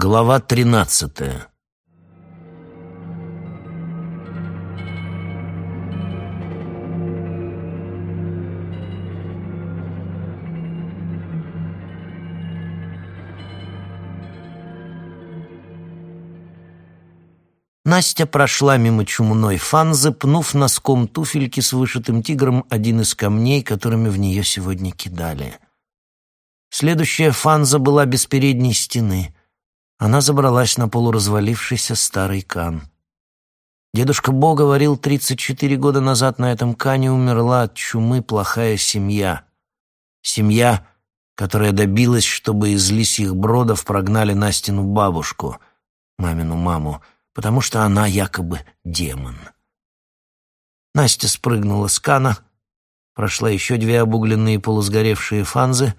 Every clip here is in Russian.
Глава тринадцатая Настя прошла мимо чумной фанзы, пнув носком туфельки с вышитым тигром один из камней, которыми в нее сегодня кидали. Следующая фанза была без передней стены. Она забралась на полуразвалившийся старый кан. Дедушка Бо говорил, 34 года назад на этом кане умерла от чумы плохая семья. Семья, которая добилась, чтобы из лисьих бродов прогнали Настину бабушку, мамину маму, потому что она якобы демон. Настя спрыгнула с кана, прошла еще две обугленные полусгоревшие фанзы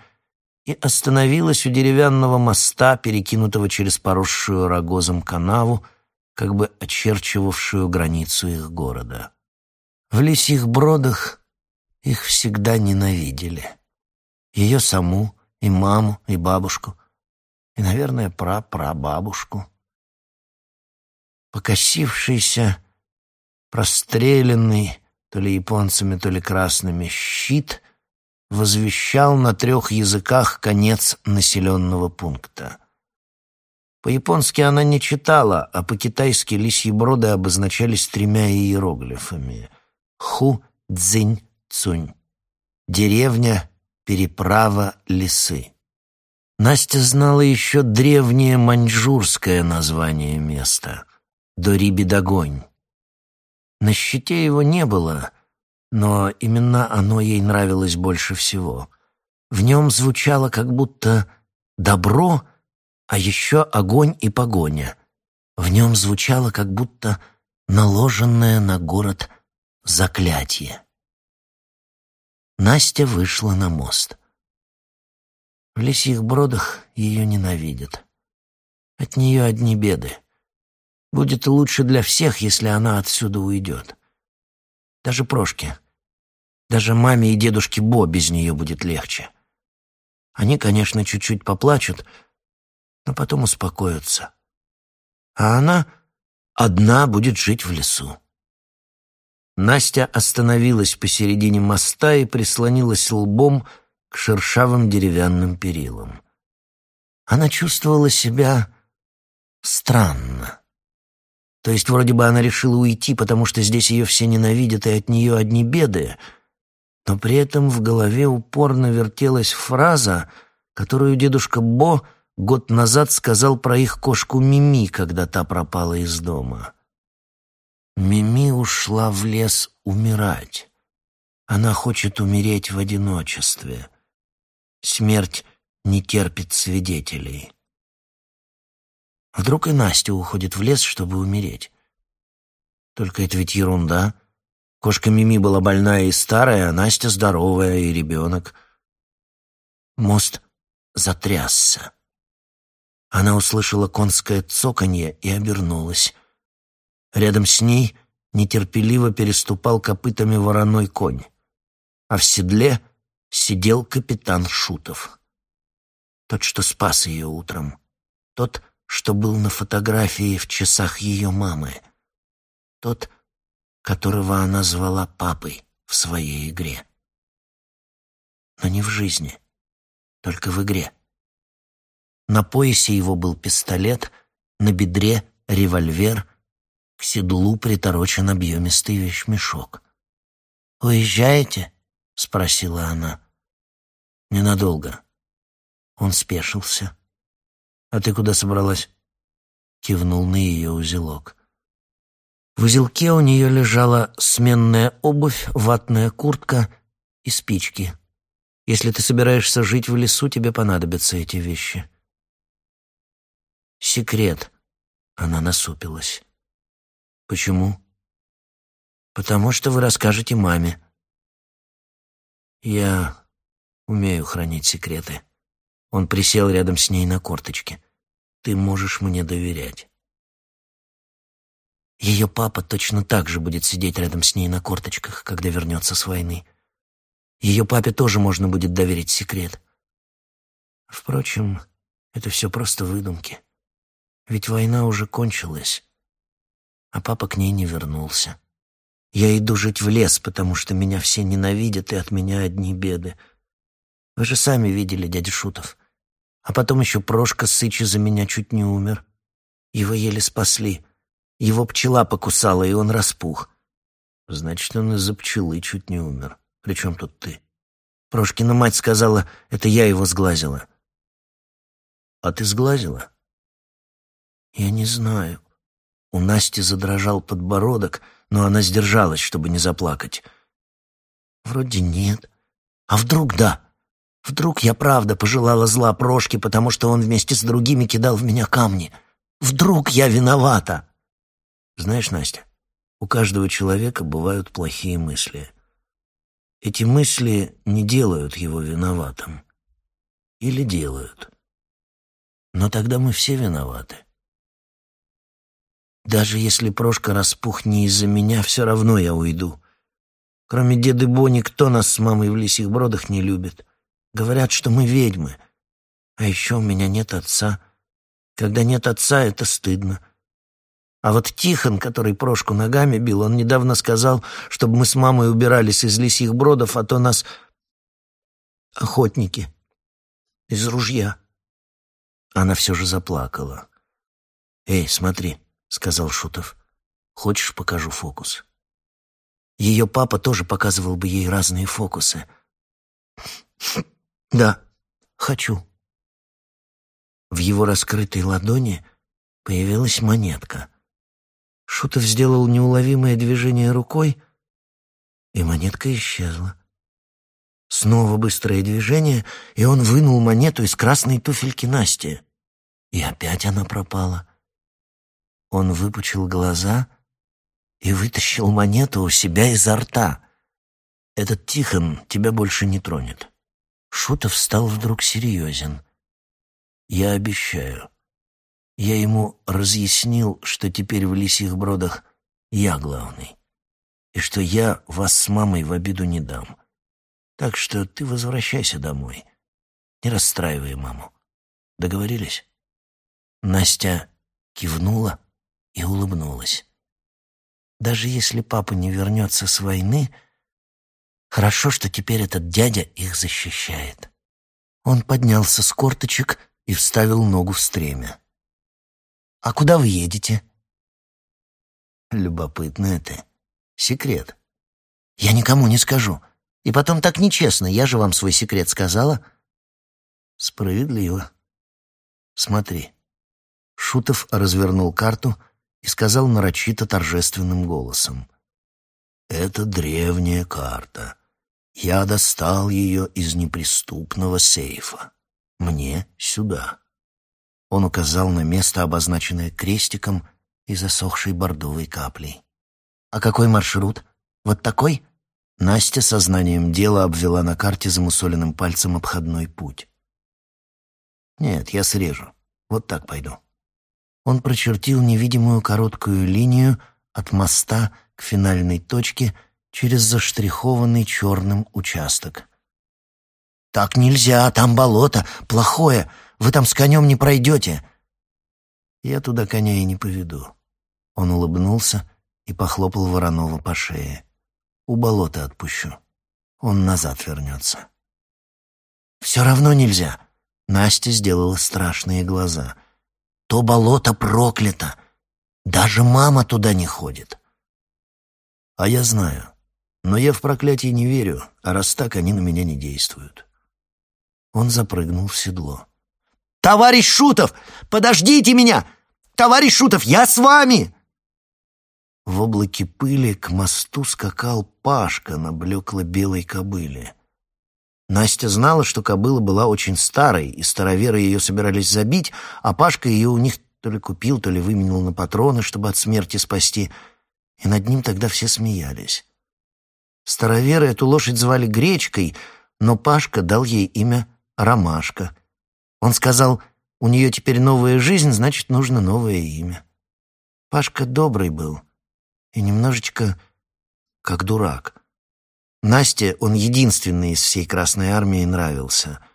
и остановилась у деревянного моста, перекинутого через поросшую рогозом канаву, как бы очерчивавшую границу их города. В лисьих бродах их всегда ненавидели. Ее саму, и маму, и бабушку, и, наверное, прапрабабушку покосившийся, простреленный то ли японцами, то ли красными щит возвещал на трех языках конец населенного пункта. По-японски она не читала, а по-китайски лисьи броды обозначались тремя иероглифами. Ху, Цзинь, Цунь. Деревня, переправа, лесы. Настя знала еще древнее маньчжурское название места — Дорибидогонь. На щите его не было, но именно оно ей нравилось больше всего. В нем звучало как будто «добро», а еще «огонь» и «погоня». В нем звучало как будто наложенное на город заклятие. Настя вышла на мост. В лисьих бродах ее ненавидят. От нее одни беды. Будет лучше для всех, если она отсюда уйдет. Даже Прошке. Даже маме и дедушке Бо без нее будет легче. Они, конечно, чуть-чуть поплачут, но потом успокоятся. А она одна будет жить в лесу. Настя остановилась посередине моста и прислонилась лбом к шершавым деревянным перилам. Она чувствовала себя странно. То есть вроде бы она решила уйти, потому что здесь ее все ненавидят и от нее одни беды, но при этом в голове упорно вертелась фраза, которую дедушка Бо год назад сказал про их кошку Мими, когда та пропала из дома. Мими ушла в лес умирать. Она хочет умереть в одиночестве. Смерть не терпит свидетелей. Вдруг и Настя уходит в лес, чтобы умереть. Только это ведь ерунда. Кошка Мими была больная и старая, а Настя здоровая и ребенок. Мост затрясся. Она услышала конское цоканье и обернулась. Рядом с ней нетерпеливо переступал копытами вороной конь, а в седле сидел капитан Шутов. Тот, что спас ее утром. Тот, что был на фотографии в часах ее мамы. Тот, которого она звала папой в своей игре. Но не в жизни, только в игре. На поясе его был пистолет, на бедре — револьвер, к седлу приторочен объемистый вещмешок. «Уезжаете?» — спросила она. «Ненадолго». Он спешился. «А ты куда собралась?» Кивнул на ее узелок. В узелке у нее лежала сменная обувь, ватная куртка и спички. Если ты собираешься жить в лесу, тебе понадобятся эти вещи. Секрет. Она насупилась. Почему? Потому что вы расскажете маме. Я умею хранить секреты. Он присел рядом с ней на корточке. «Ты можешь мне доверять». Ее папа точно так же будет сидеть рядом с ней на корточках, когда вернется с войны. Ее папе тоже можно будет доверить секрет. Впрочем, это все просто выдумки. Ведь война уже кончилась, а папа к ней не вернулся. Я иду жить в лес, потому что меня все ненавидят, и от меня одни беды. Вы же сами видели, дядя Шутов. А потом еще Прошка Сычи за меня чуть не умер. Его еле спасли. Его пчела покусала, и он распух. Значит, он из-за пчелы чуть не умер. Причем тут ты? Прошкина мать сказала, это я его сглазила. А ты сглазила? Я не знаю. У Насти задрожал подбородок, но она сдержалась, чтобы не заплакать. Вроде нет. А вдруг да? Вдруг я правда пожелала зла Прошке, потому что он вместе с другими кидал в меня камни? Вдруг я виновата? Знаешь, Настя, у каждого человека бывают плохие мысли. Эти мысли не делают его виноватым. Или делают. Но тогда мы все виноваты. Даже если Прошка распух не из-за меня, все равно я уйду. Кроме деды Бо никто нас с мамой в лисих бродах не любит. Говорят, что мы ведьмы. А еще у меня нет отца. Когда нет отца, это стыдно. А вот Тихон, который Прошку ногами бил, он недавно сказал, чтобы мы с мамой убирались из лисьих бродов, а то нас охотники из ружья. Она все же заплакала. «Эй, смотри», — сказал Шутов. «Хочешь, покажу фокус?» Ее папа тоже показывал бы ей разные фокусы. «Да, хочу». В его раскрытой ладони появилась монетка — Шутов сделал неуловимое движение рукой, и монетка исчезла. Снова быстрое движение, и он вынул монету из красной туфельки Насти. И опять она пропала. Он выпучил глаза и вытащил монету у себя изо рта. «Этот Тихон тебя больше не тронет». Шутов стал вдруг серьезен. «Я обещаю, я ему разъяснил, что теперь в лисьих бродах я главный, и что я вас с мамой в обиду не дам. Так что ты возвращайся домой. Не расстраивай маму. Договорились?» Настя кивнула и улыбнулась. Даже если папа не вернется с войны, хорошо, что теперь этот дядя их защищает. Он поднялся с корточек и вставил ногу в стремя. «А куда вы едете?» «Любопытно это. Секрет. Я никому не скажу. И потом так нечестно. Я же вам свой секрет сказала». «Справедливо. Смотри». Шутов развернул карту и сказал нарочито торжественным голосом. «Это древняя карта. Я достал ее из неприступного сейфа. Мне сюда». Он указал на место, обозначенное крестиком и засохшей бордовой каплей. «А какой маршрут? Вот такой?» Настя сознанием дела обвела на карте замусоленным пальцем обходной путь. «Нет, я срежу. Вот так пойду». Он прочертил невидимую короткую линию от моста к финальной точке через заштрихованный черным участок. «Так нельзя, там болото, плохое. Вы там с конем не пройдете». «Я туда коня и не поведу». Он улыбнулся и похлопал Воронова по шее. «У болота отпущу. Он назад вернется». «Все равно нельзя». Настя сделала страшные глаза. «То болото проклято. Даже мама туда не ходит». «А я знаю. Но я в проклятие не верю, а раз так, они на меня не действуют». Он запрыгнул в седло. «Товарищ Шутов, подождите меня! Товарищ Шутов, я с вами!» В облаке пыли к мосту скакал Пашка на блекло-белой кобыле. Настя знала, что кобыла была очень старой, и староверы ее собирались забить, а Пашка ее у них то ли купил, то ли выменил на патроны, чтобы от смерти спасти, и над ним тогда все смеялись. Староверы эту лошадь звали Гречкой, но Пашка дал ей имя Ромашка, он сказал, у нее теперь новая жизнь, значит, нужно новое имя. Пашка добрый был и немножечко как дурак. Насте он единственный из всей Красной Армии нравился.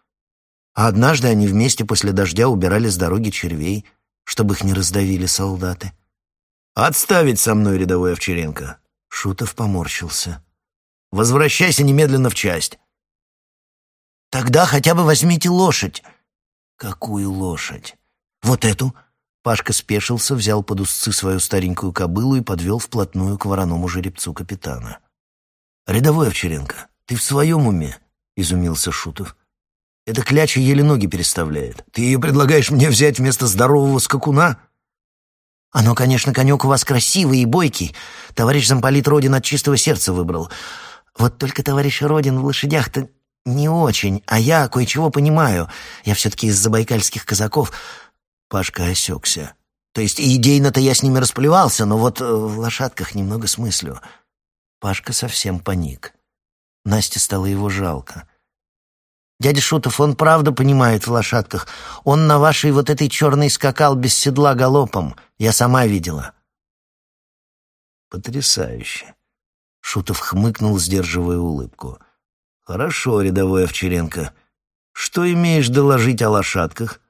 А однажды они вместе после дождя убирали с дороги червей. чтобы их не раздавили солдаты. «Отставить со мной, рядовой Овчаренко!» Шутов поморщился. «Возвращайся немедленно в часть!» «Тогда хотя бы возьмите лошадь!» «Какую лошадь?» «Вот эту!» Пашка спешился, взял под узцы свою старенькую кобылу и подвел вплотную к вороному жеребцу капитана. «Рядовой Овчаренко, ты в своем уме?» — изумился Шутов. «Эта кляча еле ноги переставляет. Ты ее предлагаешь мне взять вместо здорового скакуна?» «Оно, конечно, конек у вас красивый и бойкий. Товарищ замполит Родин от чистого сердца выбрал. Вот только товарищ Родин в лошадях-то не очень, а я кое-чего понимаю. Я все-таки из забайкальских казаков...» Пашка осекся. «То есть идейно-то я с ними расплевался, но вот в лошадках немного смыслю». Пашка совсем паник. Насте стало его жалко. «Дядя Шутов, он правда понимает в лошадках. Он на вашей вот этой черной скакал без седла галопом. Я сама видела». «Потрясающе!» Шутов хмыкнул, сдерживая улыбку. «Хорошо, рядовой Овчаренко. Что имеешь доложить о лошадках?»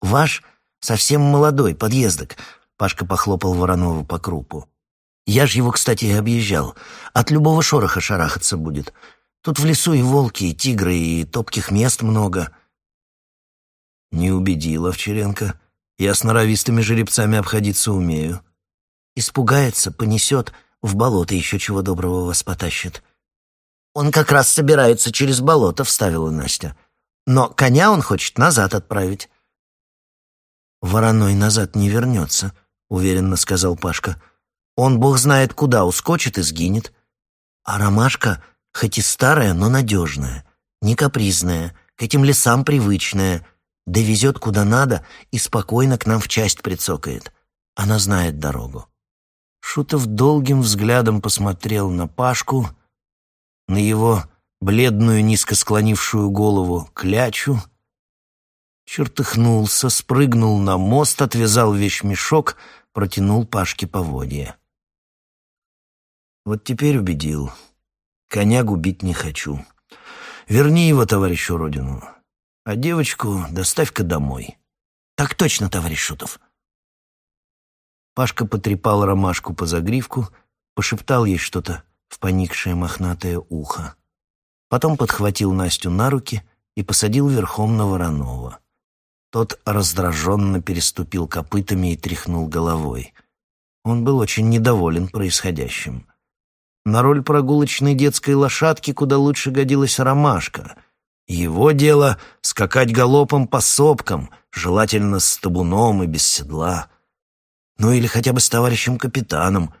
«Ваш совсем молодой, подъездок», — Пашка похлопал Воронова по крупу. Я ж его, кстати, и объезжал. От любого шороха шарахаться будет. Тут в лесу и волки, и тигры, и топких мест много. Не убедил Овчаренко. Я с норовистыми жеребцами обходиться умею. Испугается, понесет, в болото еще чего доброго вас потащит. Он как раз собирается через болото, вставила Настя. Но коня он хочет назад отправить. «Вороной назад не вернется», — уверенно сказал Пашка. Он, бог знает куда, ускочит и сгинет. А ромашка, хоть и старая, но надежная, не капризная, к этим лесам привычная, довезет куда надо и спокойно к нам в часть прицокает. Она знает дорогу. Шутов долгим взглядом посмотрел на Пашку, на его бледную, низко склонившую голову клячу, чертыхнулся, спрыгнул на мост, отвязал вещмешок, протянул Пашке поводья. Вот теперь убедил. Коня губить не хочу. Верни его товарищу родину. А девочку доставь-ка домой. Так точно, товарищ Шутов. Пашка потрепал ромашку по загривку, пошептал ей что-то в поникшее мохнатое ухо. Потом подхватил Настю на руки и посадил верхом на Воронова. Тот раздраженно переступил копытами и тряхнул головой. Он был очень недоволен происходящим. На роль прогулочной детской лошадки куда лучше годилась ромашка. Его дело — скакать галопом по сопкам, желательно с табуном и без седла. Ну или хотя бы с товарищем капитаном.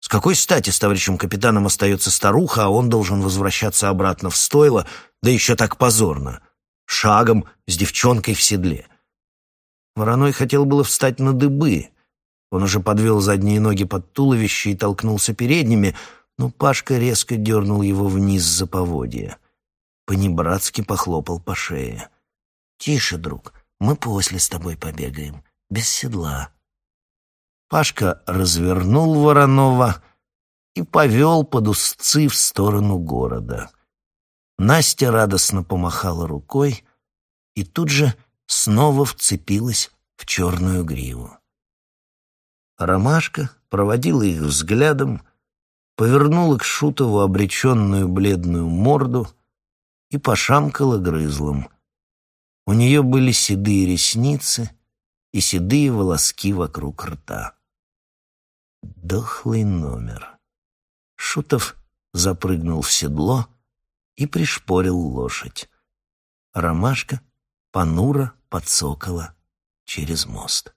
С какой стати с товарищем капитаном остается старуха, а он должен возвращаться обратно в стойло, да еще так позорно, шагом с девчонкой в седле? Вороной хотел было встать на дыбы. Он уже подвел задние ноги под туловище и толкнулся передними — но Пашка резко дернул его вниз за поводья. Понебратски похлопал по шее. «Тише, друг, мы после с тобой побегаем, без седла». Пашка развернул Воронова и повел под узцы в сторону города. Настя радостно помахала рукой и тут же снова вцепилась в черную гриву. Ромашка проводила их взглядом, повернула к Шутову обреченную бледную морду и пошамкала грызлом. У нее были седые ресницы и седые волоски вокруг рта. Дохлый номер. Шутов запрыгнул в седло и пришпорил лошадь. Ромашка понуро подсокала через мост.